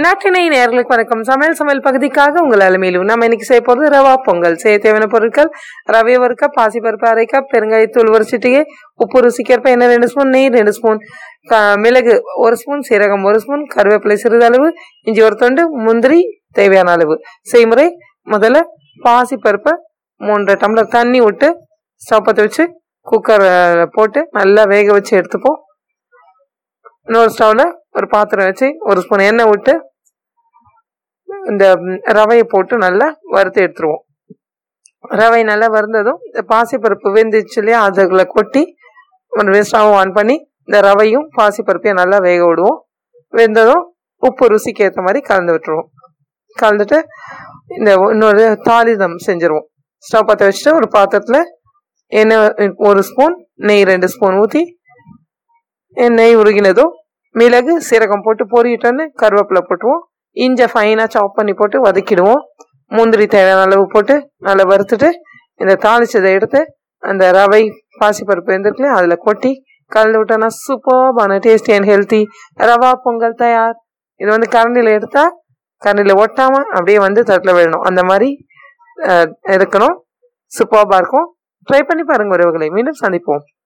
நாட்டினை நேர்களுக்கு வணக்கம். சமையல் சமையல் பகுதிக்காக உங்கள் அலுமையிலும் நம்ம இன்னைக்கு செய்ய போகிறது ரவா பொங்கல். செய்ய தேவையான பொருட்கள் ரவை ஒரு கப் பாசிப்பருப்பு அரை கப் பெருங்காயத்தூள் ஒரு சிட்டிகை உப்பு ருசிக்கேற்ப எண்ணெய் ரெண்டு ஸ்பூன் நெய் ரெண்டு ஸ்பூன் க- மிளகு ஒரு ஸ்பூன் சீரகம் ஒரு ஸ்பூன் கருவேப்பிலை சிறிதளவு இஞ்சி ஒரு தொண்டு முந்திரி தேவையான அளவு. செய்முறை முதல்ல பாசிப்பருப்பை மூன்று டம்ளர் தண்ணி விட்டு ஸ்டவ் பற்ற வச்சு குக்கர் போட்டு நல்லா வேக வச்சு எடுத்துப்போம். இன்னொரு ஸ்டவ்வில் ஒரு பாத்திரம் வச்சு ஒரு ஸ்பூன் எண்ணெய் விட்டு இந்த ரவையை போட்டு நல்லா வறுத்து எடுத்துருவோம். ரவை நல்லா வறுந்ததும் இந்த பாசிப்பருப்பு வெந்துச்சு இல்லையா அதுல கொட்டி ஒரு ஆன் பண்ணி இந்த ரவையும் பாசிப்பருப்பையும் நல்லா வேக விடுவோம். வெந்ததும் உப்பு ருசிக்கு ஏற்ற மாதிரி கலந்து விட்டுருவோம். கலந்துட்டு இந்த இன்னொரு தாளிதம் செஞ்சுருவோம். ஸ்டவ் பற்ற வச்சுட்டு ஒரு பாத்திரத்தில் எண்ணெய் ஒரு ஸ்பூன் நெய் ரெண்டு ஸ்பூன் ஊற்றி நெய் உருகினதும் மிளகு சீரகம் போட்டு பொறிட்டோன்னு கருவேப்பிலை போட்டுருவோம். இஞ்சை ஃபைனாக சாப் பண்ணி போட்டு வதக்கிடுவோம். முந்திரி தேவையான அளவு போட்டு நல்லா வறுத்துட்டு இந்த தாளிச்சதை எடுத்து அந்த ரவை பாசிப்பருப்பு இருந்துருக்குல்லையா அதில் கொட்டி கலந்து விட்டோன்னா சூப்பர்பான tasty and healthy rava pongal தயார். இது வந்து கரண்டியில் எடுத்தா கரண்டியில் ஒட்டாமல் அப்படியே வந்து தட்டில் விழணும் அந்த மாதிரி இருக்கணும் சூப்பர்பாக இருக்கும். ட்ரை பண்ணி பாருங்கள் உறவுகளை. மீண்டும் சந்திப்போம்.